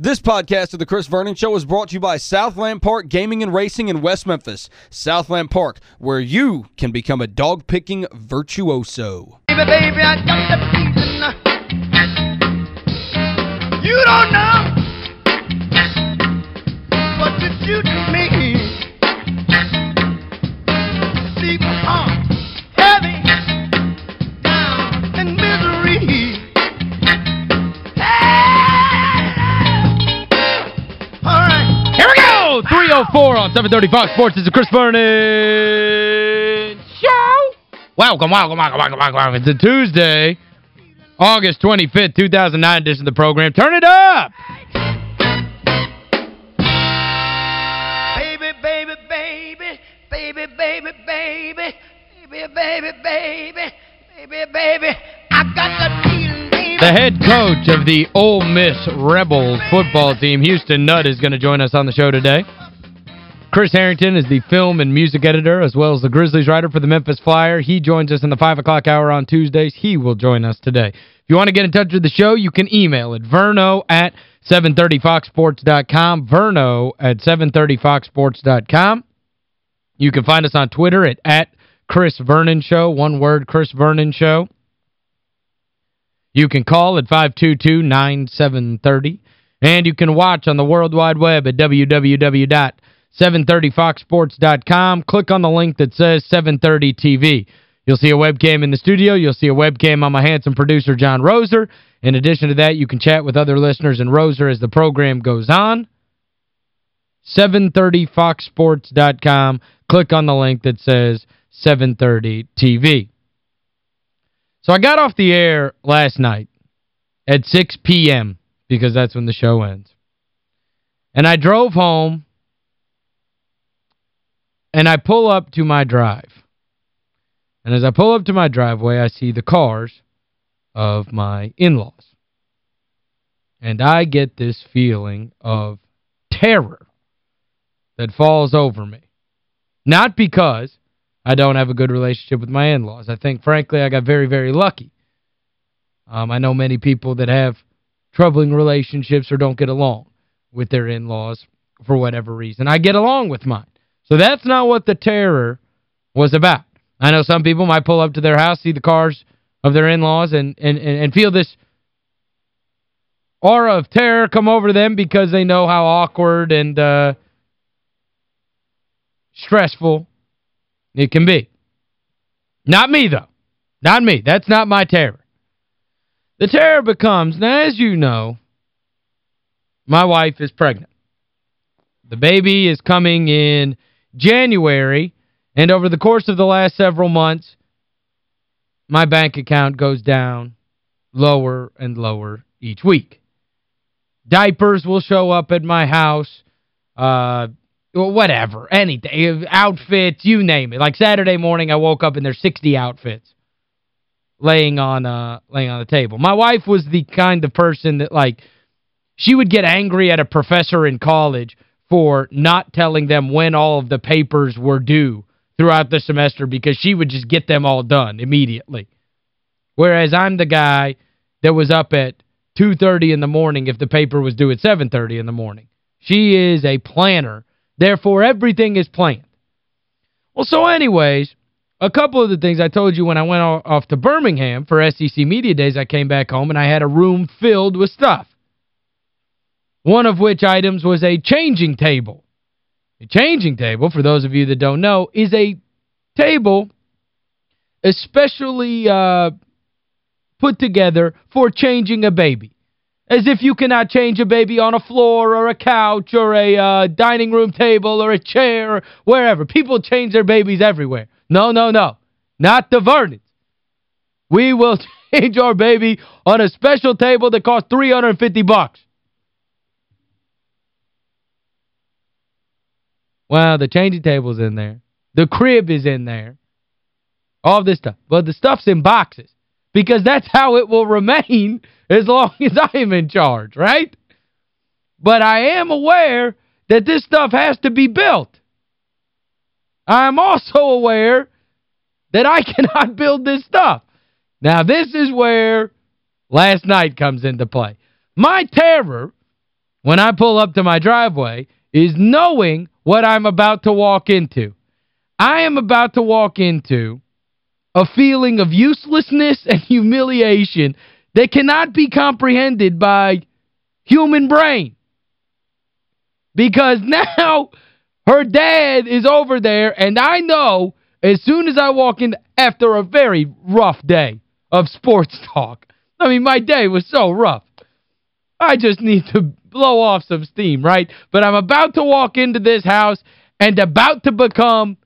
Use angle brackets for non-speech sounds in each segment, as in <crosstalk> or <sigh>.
This podcast of the Chris Vernon Show is brought to you by Southland Park Gaming and Racing in West Memphis. Southland Park, where you can become a dog-picking virtuoso. Baby, baby, I got the. You don't know what you do to me. Leave 804 on 730 Fox Sports. It's the Chris Vernon Show. Welcome, welcome, welcome, welcome, welcome. It's a Tuesday, August 25th, 2009 edition of the program. Turn it up! Baby, baby, baby, baby, baby, baby, baby, baby, baby, baby, baby, I got the baby. The head coach of the Ole Miss Rebels football team, Houston Nutt, is going to join us on the show today. Chris Harrington is the film and music editor as well as the Grizzlies writer for the Memphis Flyer. He joins us in the 5 o'clock hour on Tuesdays. He will join us today. If you want to get in touch with the show, you can email at verno at 730foxsports.com, verno at 730foxsports.com. You can find us on Twitter at, at Chris Vernon Show, one word, Chris Vernon Show. You can call at 522-9730. And you can watch on the World Wide Web at www.730foxsports.com. Click on the link that says 730 TV. You'll see a webcam in the studio. You'll see a webcam on my handsome producer, John Roser. In addition to that, you can chat with other listeners and Roser as the program goes on. 730foxsports.com. Click on the link that says 730 TV. So I got off the air last night at 6 p.m. because that's when the show ends. And I drove home and I pull up to my drive. And as I pull up to my driveway, I see the cars of my in-laws. And I get this feeling of terror that falls over me. Not because I don't have a good relationship with my in-laws. I think, frankly, I got very, very lucky. Um, I know many people that have troubling relationships or don't get along with their in-laws for whatever reason. I get along with mine. So that's not what the terror was about. I know some people might pull up to their house, see the cars of their in-laws, and, and, and feel this aura of terror come over them because they know how awkward and uh, stressful it can be. Not me, though. Not me. That's not my terror. The terror becomes, now as you know, my wife is pregnant. The baby is coming in January, and over the course of the last several months, my bank account goes down lower and lower each week. Diapers will show up at my house, uh, whatever, anything, outfits, you name it. Like Saturday morning, I woke up and there's 60 outfits laying on uh laying on the table. My wife was the kind of person that, like, she would get angry at a professor in college for not telling them when all of the papers were due throughout the semester because she would just get them all done immediately. Whereas I'm the guy that was up at 2.30 in the morning if the paper was due at 7.30 in the morning. She is a planner. Therefore, everything is planned. Well, so anyways, a couple of the things I told you when I went off to Birmingham for SEC Media Days, I came back home and I had a room filled with stuff. One of which items was a changing table. A changing table, for those of you that don't know, is a table especially uh, put together for changing a baby. As if you cannot change a baby on a floor or a couch or a uh, dining room table or a chair or wherever. People change their babies everywhere. No, no, no. Not the Vernons. We will <laughs> change our baby on a special table that costs 350 bucks. Well, the changing table's in there. The crib is in there. All this stuff. But the stuff's in boxes. Because that's how it will remain <laughs> as long as I am in charge, right? But I am aware that this stuff has to be built. I'm also aware that I <laughs> cannot build this stuff. Now, this is where last night comes into play. My terror when I pull up to my driveway is knowing what I'm about to walk into. I am about to walk into a feeling of uselessness and <laughs> humiliation that cannot be comprehended by human brain. Because <laughs> now her dad is over there and I know as soon as I walk in after a very rough day of sports <laughs> talk. I mean, my day was so rough. I just need to blow off some steam, right? But I'm about to walk into this house and about to become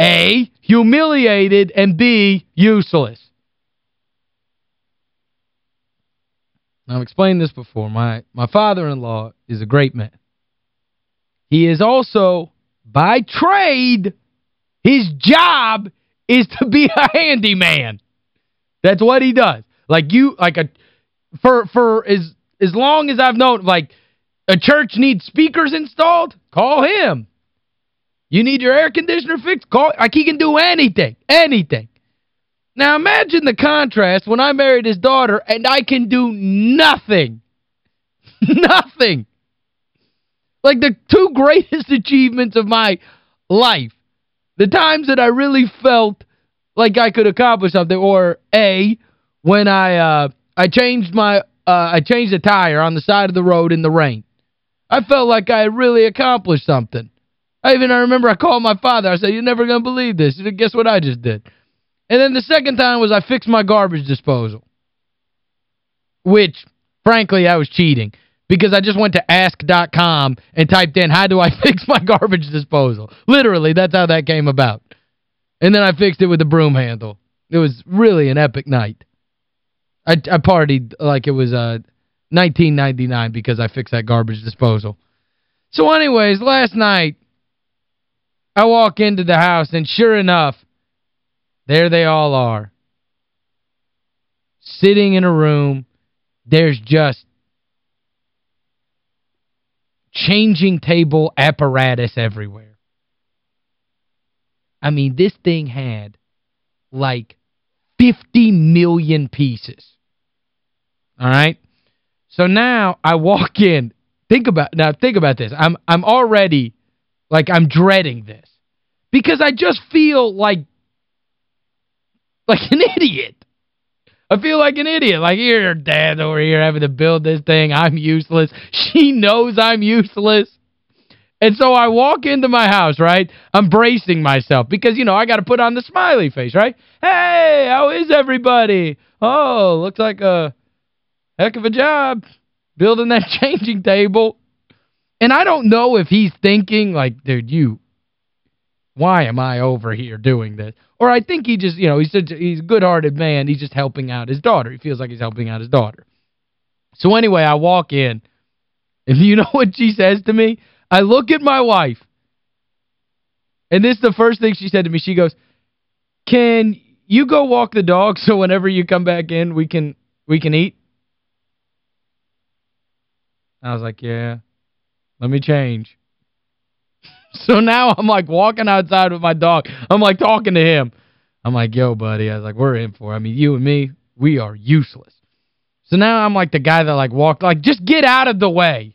A, humiliated, and B, useless. I've explained this before. My, my father-in-law is a great man. He is also, by trade, his job is to be a handyman. That's what he does. Like you, like a, for, for as, as long as I've known, like, a church needs speakers installed, call him. You need your air conditioner fixed, call, like he can do anything, anything. Now imagine the contrast when I married his daughter and I can do nothing. <laughs> nothing. Like the two greatest <laughs> achievements of my life. The times that I really felt like I could accomplish something or A, when I uh I changed my uh I changed a tire on the side of the road in the rain. I felt like I had really accomplished something. I even I remember I called my father. I said, you're never going to believe this. Guess what I just did? And then the second time was I fixed my garbage disposal. Which, frankly, I was cheating. Because I just went to ask.com and typed in, how do I <laughs> fix my garbage disposal? Literally, that's how that came about. And then I fixed it with a broom handle. It was really an epic night. I, I partied like it was uh, 1999 because I fixed that garbage disposal. So anyways, last night, I walk into the house, and sure enough, there they all are. Sitting in a room, there's just changing table apparatus everywhere. I mean, this thing had like 50 million pieces. All right? So now I walk in. Think about now think about this. I'm I'm already like I'm dreading this. Because I just feel like like an <laughs> idiot. I feel like an idiot. Like, here, dad over here having to build this thing. I'm useless. She knows I'm useless. And so I walk into my house, right? I'm bracing myself because, you know, I got to put on the smiley face, right? Hey, how is everybody? Oh, looks like a heck of a job building that <laughs> changing table. And I don't know if he's thinking, like, dude, you, why am I over here doing this? Or I think he just, you know, he's, a, he's a good-hearted man. He's just helping out his daughter. He feels like he's helping out his daughter. So anyway, I walk in, and <laughs> you know what she says to me? I look at my wife, and this is the first thing she said to me. She goes, can you go walk the dog so whenever you come back in, we can we can eat? I was like, yeah, let me change. <laughs> so now I'm like walking outside with my dog. I'm like talking to him. I'm like, yo, buddy. I was like, we're in for it. I mean, you and me, we are useless. So now I'm like the guy that like walked, like, just get out of the way.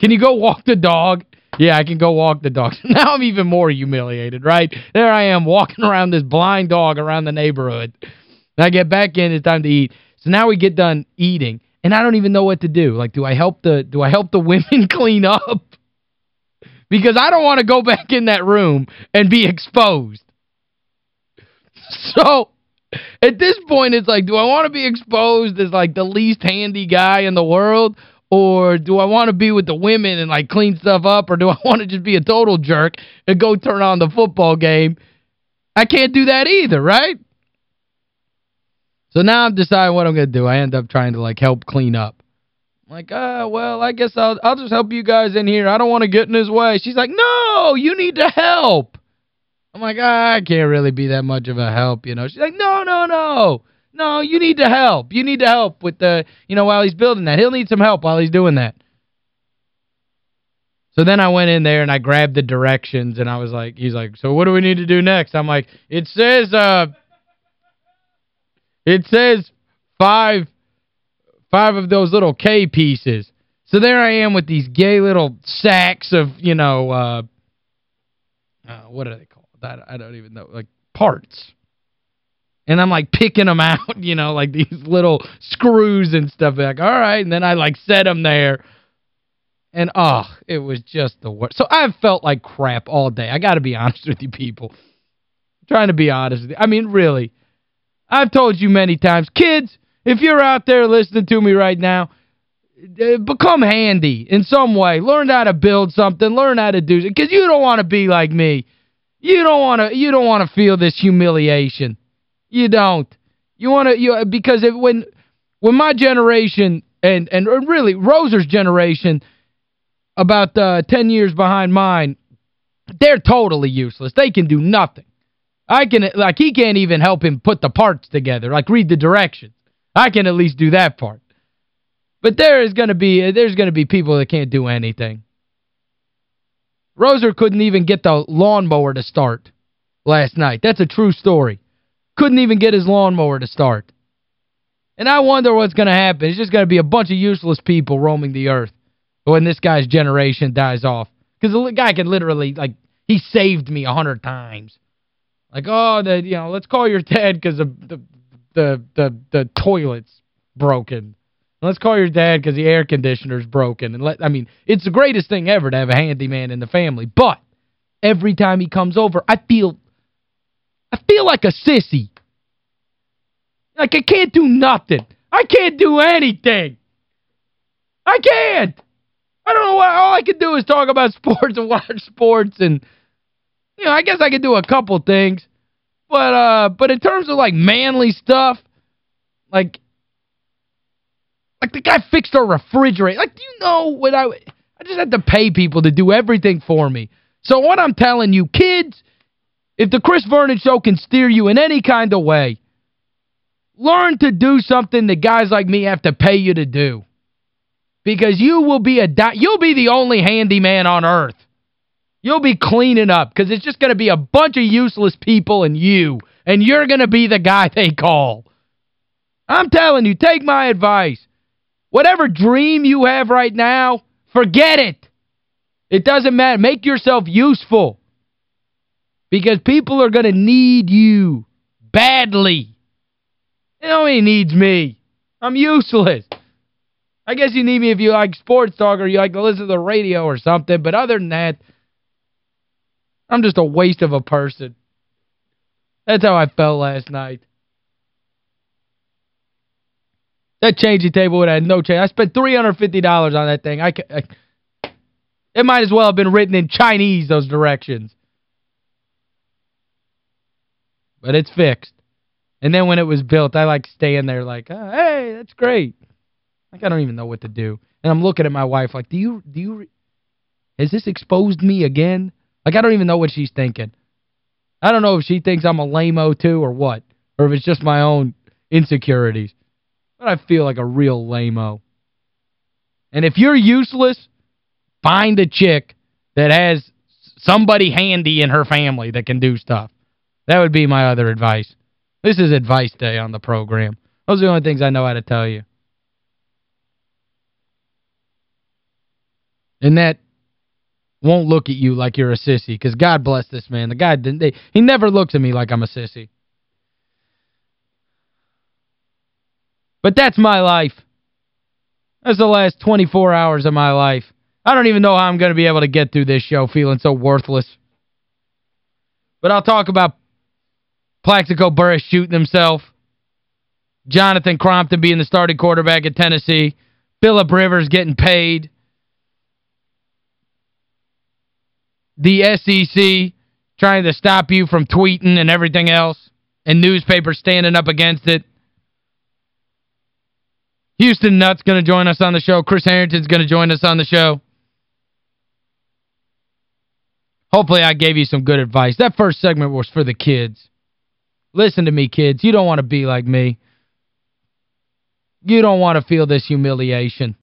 Can you go walk the dog? Yeah, I can go walk the dog. <laughs> now I'm even more humiliated, right? There I am walking <laughs> around this blind dog around the neighborhood. And I get back in, it's time to eat. So now we get done eating, and I don't even know what to do. Like, do I help the do I help the <laughs> women clean up? Because I don't want to go back in that room and be exposed. So, at this point, it's like, do I want to be exposed as, like, the least handy guy in the world? Or do I want to be with the women and, like, clean stuff up? Or do <laughs> I want to just be a total jerk and go turn on the football game? I can't do that either, right? So now I'm deciding what I'm going to do. I end up trying to, like, help clean up. I'm like, uh, well, I guess I'll, I'll just help you guys in here. I don't want to get in his way. She's like, no, you need to help. I'm like, ah, I can't really be that much of a help, you know. She's like, no, no, no. No, you need to help. You need to help with the, you know, while he's building that. He'll need some help while he's doing that. So then I went in there and I grabbed the directions and I was like, he's like, so what do we need to do next? I'm like, it says, uh, it says five, five of those little K pieces. So there I am with these gay little sacks of, you know, uh, uh what are they called? I, I don't even know. Like parts. And I'm like picking them out, <laughs> you know, like these little screws and stuff. Like, all right. And then I like set them there. And, oh, it was just the worst. So I've felt like crap all day. I got to be <laughs> honest with you people. I'm trying to be honest with you. I mean, really. I've told you many times, kids, if you're out there listening to me right now, uh, become handy in some way. Learn how to build something. Learn how to do it. Because you don't want to be like me. You don't want to you don't want to feel this humiliation. You don't. You want to you because if, when when my generation and and really Roser's generation about uh, 10 years behind mine, they're totally useless. They can do nothing. I can like he can't even help him put the parts together, like read the directions. I can at least do that part. But there is going to be there's going to be people that can't do anything. Roser couldn't even get the lawnmower to start last night. That's a true story. Couldn't even get his lawnmower to start. And I wonder what's going to happen. It's just going to be a bunch of useless people roaming the earth when this guy's generation dies off. Because the guy can literally, like, he saved me a hundred times. Like, oh, the, you know, let's call your dad because the, the, the, the, the toilet's broken. Let's call your dad because the air conditioner's broken. and let I mean, it's the greatest thing ever to have a handyman in the family. But every time he comes over, I feel I feel like a sissy. Like I can't do nothing. I can't do anything. I can't. I don't know what all I can do is talk about <laughs> sports and watch sports and you know, I guess I could do a couple things. But uh but in terms of like manly stuff, like like the guy fixed our refrigerator. Like do you know what I I just had to pay people to do everything for me. So what I'm telling you, kids, if the Chris Vernon show can steer you in any kind of way, learn to do something that guys like me have to pay you to do. Because you will be a you'll be the only handyman on earth. You'll be cleaning up because it's just going to be a bunch of useless people and you. And you're going to be the guy they call. I'm telling you, take my advice. Whatever dream you have right now, forget it. It doesn't matter. Make yourself useful. Because people are going to need you badly. Nobody needs me. I'm useless. I guess you need me if you like sports talk or you like to listen to the radio or something. But other than that, I'm just a waste of a person. That's how I felt last night. That changing table would have no change. I spent $350 on that thing. I, I It might as well have been written in Chinese, those directions. But it's fixed. And then when it was built, I like staying there like, oh, hey, that's great. Like I don't even know what to do. And I'm looking at my wife like, do you do you has this exposed me again? Like I don't even know what she's thinking. I don't know if she thinks I'm a lame-o too or what. Or if it's just my own insecurities. But I feel like a real lame-o. And if you're useless, find a chick that has somebody handy in her family that can do stuff. That would be my other advice. This is advice day on the program. Those are the only things I know how to tell you. And that won't look at you like you're a sissy because God bless this man. The guy didn't they, he never looks at me like I'm a sissy. But that's my life. That's the last 24 hours of my life. I don't even know how I'm going to be able to get through this show feeling so worthless. But I'll talk about Plaxico Burress shooting himself. Jonathan Crompton being the starting quarterback at Tennessee. Philip Rivers getting paid. The SEC trying to stop you from tweeting and everything else. And newspapers standing up against it. Houston Nutt's going to join us on the show. Chris Harrington's going to join us on the show. Hopefully I gave you some good advice. That first segment was for the kids. Listen to me, kids. You don't want to be like me. You don't want to feel this humiliation.